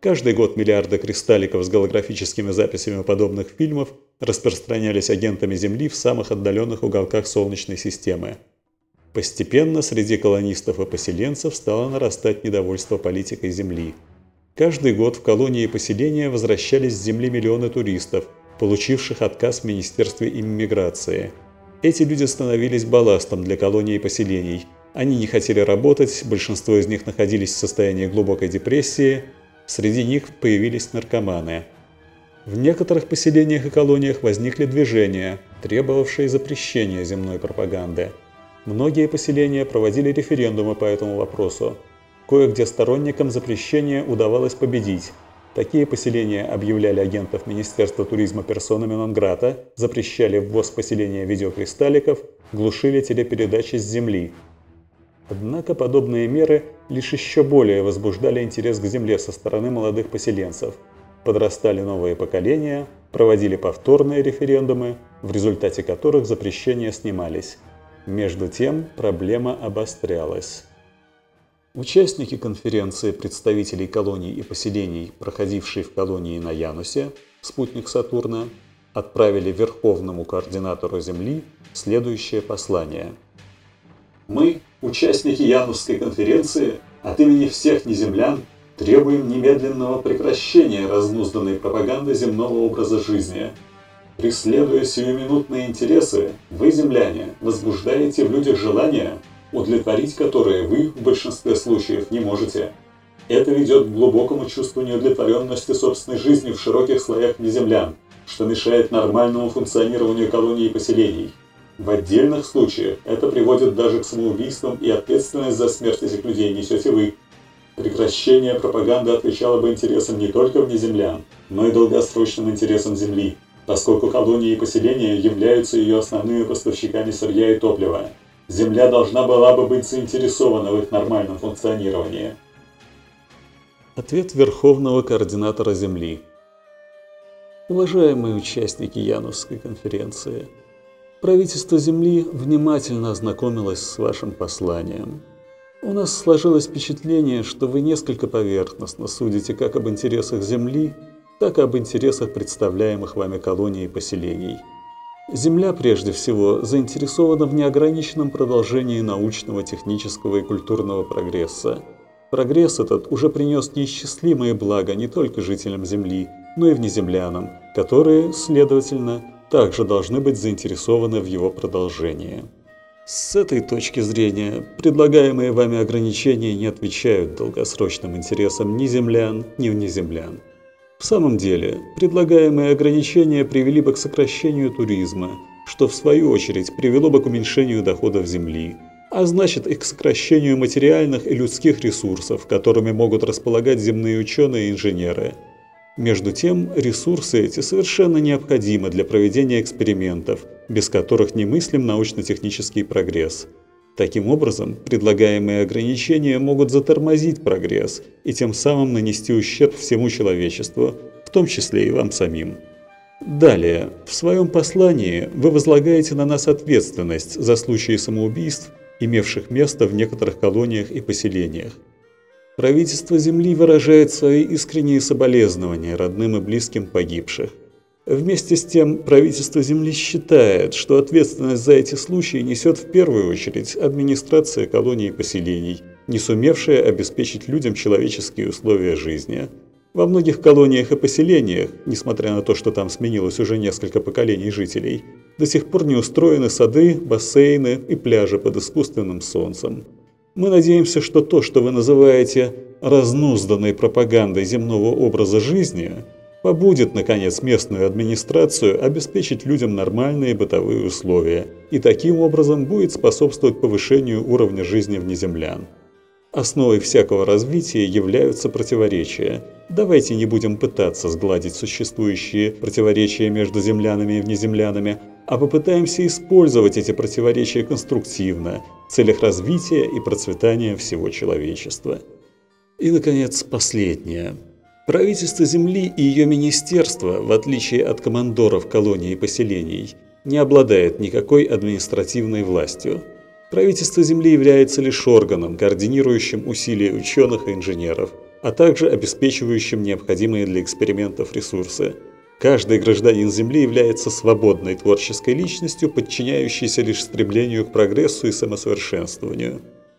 Каждый год миллиарды кристалликов с голографическими записями подобных фильмов распространялись агентами Земли в самых отдаленных уголках Солнечной системы. Постепенно среди колонистов и поселенцев стало нарастать недовольство политикой Земли. Каждый год в колонии и поселения возвращались с Земли миллионы туристов, получивших отказ в Министерстве иммиграции. Эти люди становились балластом для колоний и поселений. Они не хотели работать, большинство из них находились в состоянии глубокой депрессии – Среди них появились наркоманы. В некоторых поселениях и колониях возникли движения, требовавшие запрещения земной пропаганды. Многие поселения проводили референдумы по этому вопросу. Кое-где сторонникам запрещения удавалось победить. Такие поселения объявляли агентов Министерства туризма персонами Нонграта, запрещали ввоз в поселения видеокристалликов, глушили телепередачи с земли, Однако подобные меры лишь еще более возбуждали интерес к земле со стороны молодых поселенцев. Подрастали новые поколения, проводили повторные референдумы, в результате которых запрещения снимались. Между тем проблема обострялась. Участники конференции представителей колоний и поселений, проходившей в колонии на Янусе, спутник Сатурна, отправили Верховному координатору Земли следующее послание. Мы, участники Янусской конференции, от имени всех неземлян требуем немедленного прекращения разнузданной пропаганды земного образа жизни. Преследуя сиюминутные интересы, вы, земляне, возбуждаете в людях желания, удовлетворить которые вы в большинстве случаев не можете. Это ведет к глубокому чувству неудовлетворенности собственной жизни в широких слоях неземлян, что мешает нормальному функционированию колоний и поселений. В отдельных случаях это приводит даже к самоубийствам и ответственность за смерть этих людей несете вы. Прекращение пропаганды отвечало бы интересам не только внеземлян, но и долгосрочным интересам Земли, поскольку колонии и поселения являются ее основными поставщиками сырья и топлива. Земля должна была бы быть заинтересована в их нормальном функционировании. Ответ Верховного координатора Земли. Уважаемые участники Янусской конференции, Правительство Земли внимательно ознакомилось с вашим посланием. У нас сложилось впечатление, что вы несколько поверхностно судите как об интересах Земли, так и об интересах представляемых вами колоний и поселений. Земля, прежде всего, заинтересована в неограниченном продолжении научного, технического и культурного прогресса. Прогресс этот уже принес неисчислимые блага не только жителям Земли, но и внеземлянам, которые, следовательно, также должны быть заинтересованы в его продолжении. С этой точки зрения, предлагаемые вами ограничения не отвечают долгосрочным интересам ни землян, ни внеземлян. В самом деле, предлагаемые ограничения привели бы к сокращению туризма, что в свою очередь привело бы к уменьшению доходов земли, а значит и к сокращению материальных и людских ресурсов, которыми могут располагать земные ученые и инженеры – между тем, ресурсы эти совершенно необходимы для проведения экспериментов, без которых немыслим научно-технический прогресс. Таким образом, предлагаемые ограничения могут затормозить прогресс и тем самым нанести ущерб всему человечеству, в том числе и вам самим. Далее, в своем послании вы возлагаете на нас ответственность за случаи самоубийств, имевших место в некоторых колониях и поселениях. Правительство Земли выражает свои искренние соболезнования родным и близким погибших. Вместе с тем, правительство Земли считает, что ответственность за эти случаи несет в первую очередь администрация колоний и поселений, не сумевшая обеспечить людям человеческие условия жизни. Во многих колониях и поселениях, несмотря на то, что там сменилось уже несколько поколений жителей, до сих пор не устроены сады, бассейны и пляжи под искусственным солнцем. Мы надеемся, что то, что вы называете разнузданной пропагандой земного образа жизни, побудет, наконец, местную администрацию обеспечить людям нормальные бытовые условия и таким образом будет способствовать повышению уровня жизни внеземлян. Основой всякого развития являются противоречия. Давайте не будем пытаться сгладить существующие противоречия между землянами и внеземлянами, а попытаемся использовать эти противоречия конструктивно, в целях развития и процветания всего человечества. И, наконец, последнее. Правительство Земли и ее министерство, в отличие от командоров колоний и поселений, не обладает никакой административной властью. Правительство Земли является лишь органом, координирующим усилия ученых и инженеров. а также обеспечивающим необходимые для экспериментов ресурсы. Каждый гражданин Земли является свободной творческой личностью, подчиняющейся лишь стремлению к прогрессу и самосовершенствованию.